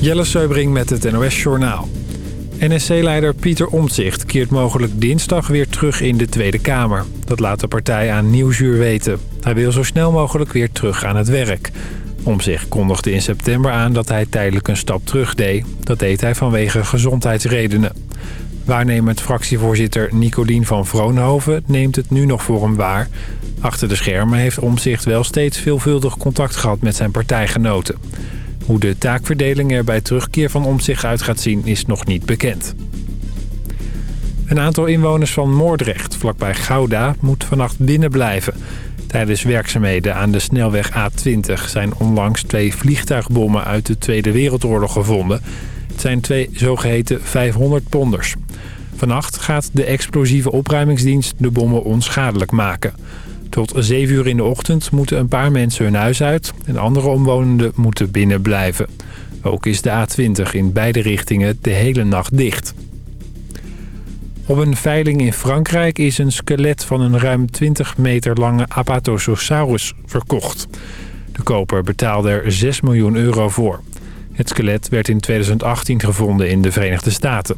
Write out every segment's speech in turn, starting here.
Jelle Seubring met het NOS Journaal. NSC-leider Pieter Omtzigt keert mogelijk dinsdag weer terug in de Tweede Kamer. Dat laat de partij aan Nieuwsuur weten. Hij wil zo snel mogelijk weer terug aan het werk. Omtzigt kondigde in september aan dat hij tijdelijk een stap terug deed. Dat deed hij vanwege gezondheidsredenen. Waarnemend fractievoorzitter Nicolien van Vroonhoven neemt het nu nog voor hem waar. Achter de schermen heeft Omtzigt wel steeds veelvuldig contact gehad met zijn partijgenoten. Hoe de taakverdeling er bij terugkeer van Omtzigt uit gaat zien is nog niet bekend. Een aantal inwoners van Moordrecht, vlakbij Gouda, moet vannacht binnen blijven. Tijdens werkzaamheden aan de snelweg A20 zijn onlangs twee vliegtuigbommen uit de Tweede Wereldoorlog gevonden. Het zijn twee zogeheten 500-ponders. Vannacht gaat de explosieve opruimingsdienst de bommen onschadelijk maken. Tot 7 uur in de ochtend moeten een paar mensen hun huis uit... en andere omwonenden moeten binnen blijven. Ook is de A20 in beide richtingen de hele nacht dicht. Op een veiling in Frankrijk is een skelet van een ruim 20 meter lange Apatosaurus verkocht. De koper betaalde er 6 miljoen euro voor. Het skelet werd in 2018 gevonden in de Verenigde Staten.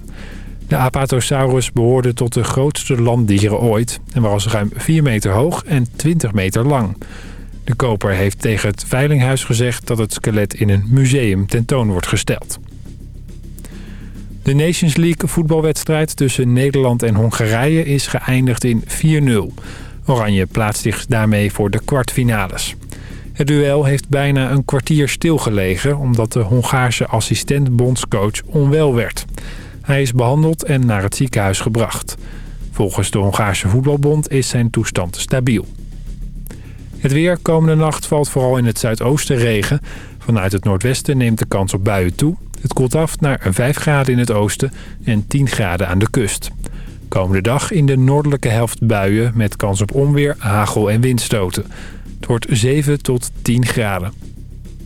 De Apatosaurus behoorde tot de grootste landdieren ooit... en was ruim 4 meter hoog en 20 meter lang. De koper heeft tegen het Veilinghuis gezegd... dat het skelet in een museum tentoon wordt gesteld. De Nations League voetbalwedstrijd tussen Nederland en Hongarije is geëindigd in 4-0. Oranje plaatst zich daarmee voor de kwartfinales. Het duel heeft bijna een kwartier stilgelegen... omdat de Hongaarse assistent-bondscoach onwel werd... Hij is behandeld en naar het ziekenhuis gebracht. Volgens de Hongaarse voetbalbond is zijn toestand stabiel. Het weer komende nacht valt vooral in het zuidoosten regen. Vanuit het noordwesten neemt de kans op buien toe. Het koelt af naar 5 graden in het oosten en 10 graden aan de kust. Komende dag in de noordelijke helft buien met kans op onweer, hagel en windstoten. Het wordt 7 tot 10 graden.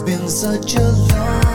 It's been such a long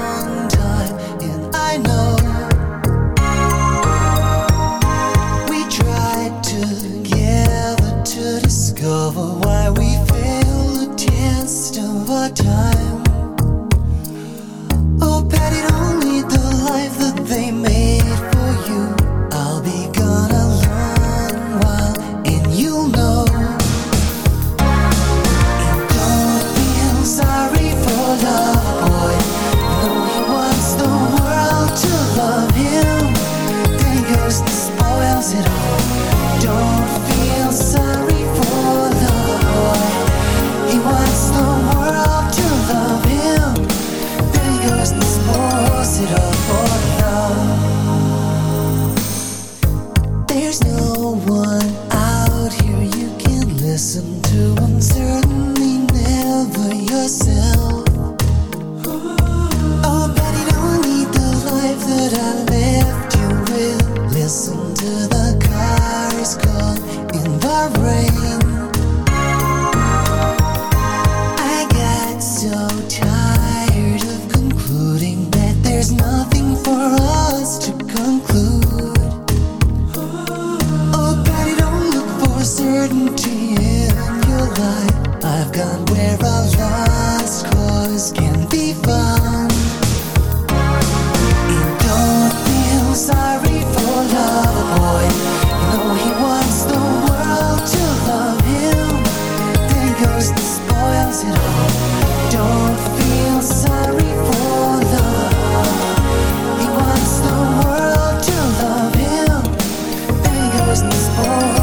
was this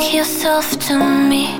yourself to me.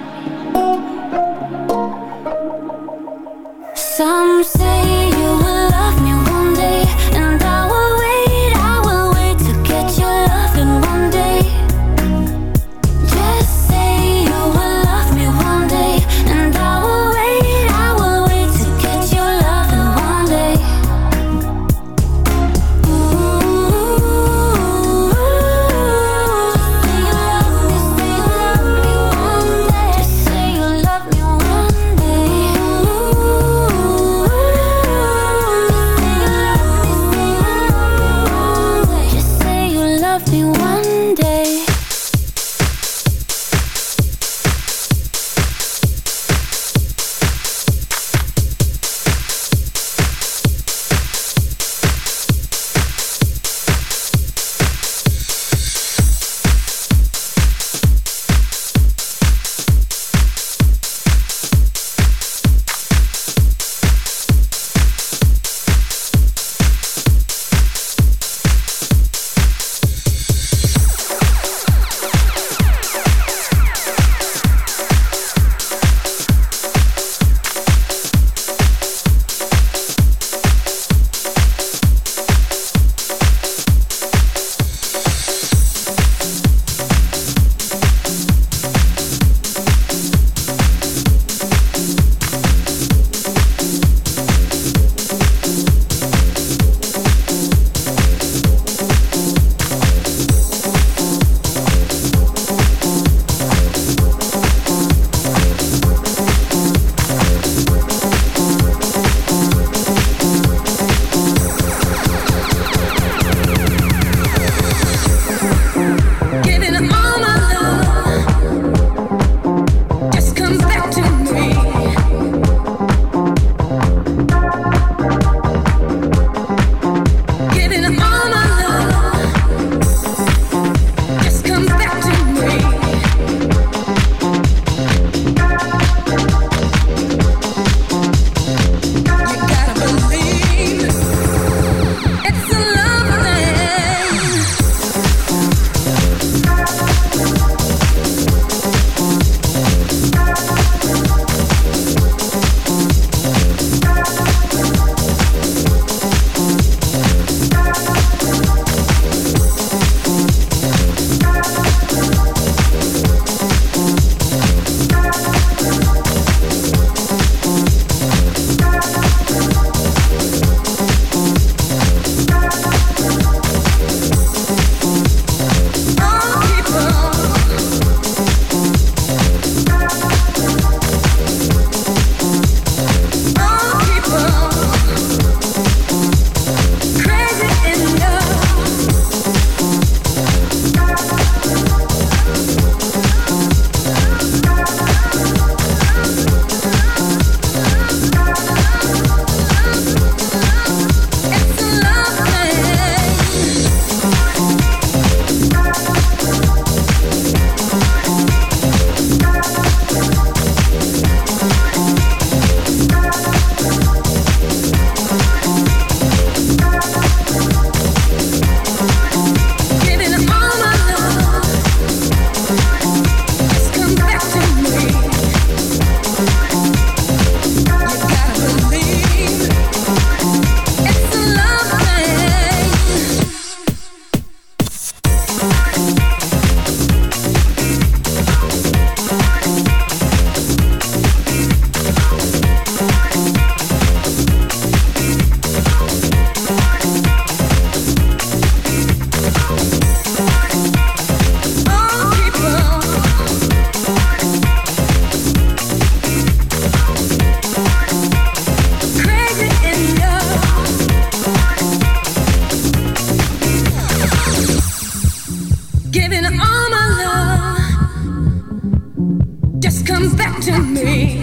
me.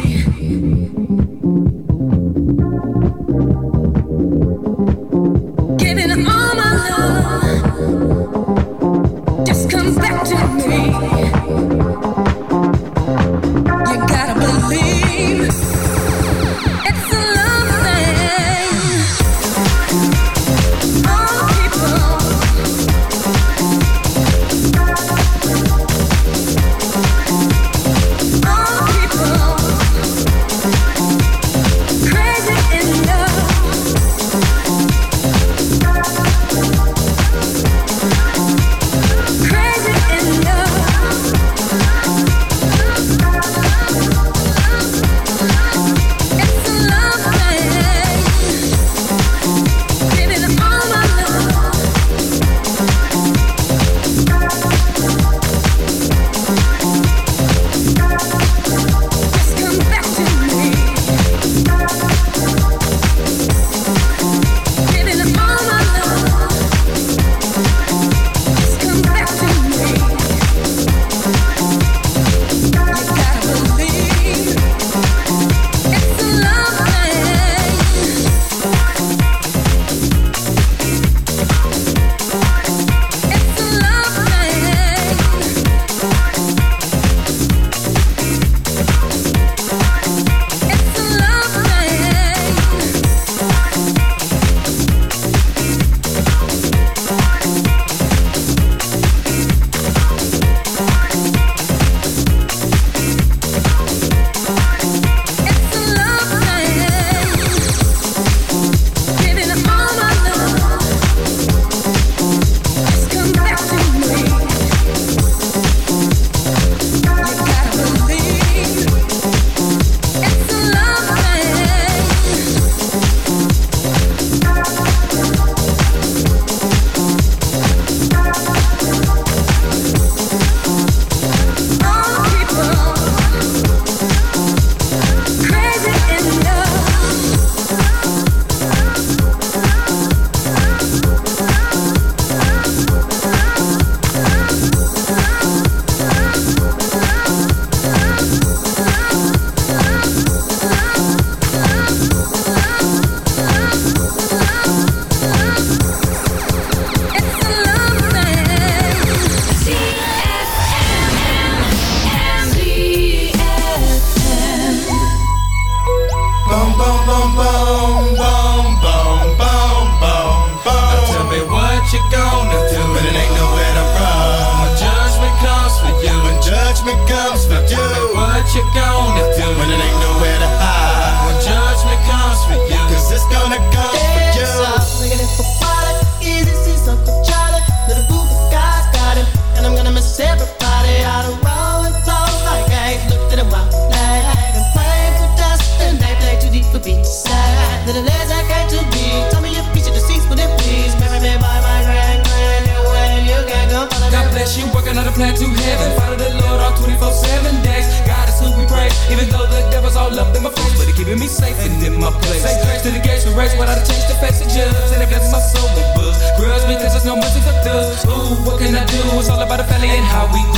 Ooh, what can I do? It's all about the family and how we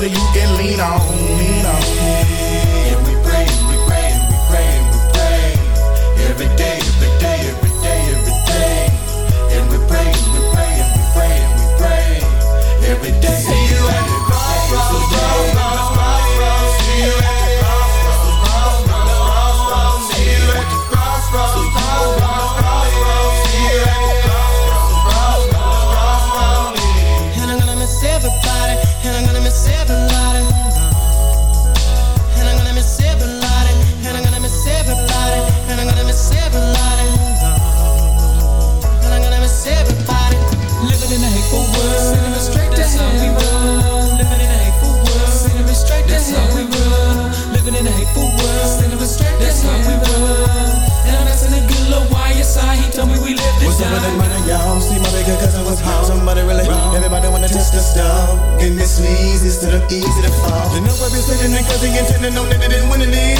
shoulder you can lean on. easy to fall. The number is sitting and cause the intent to know that it is winning it.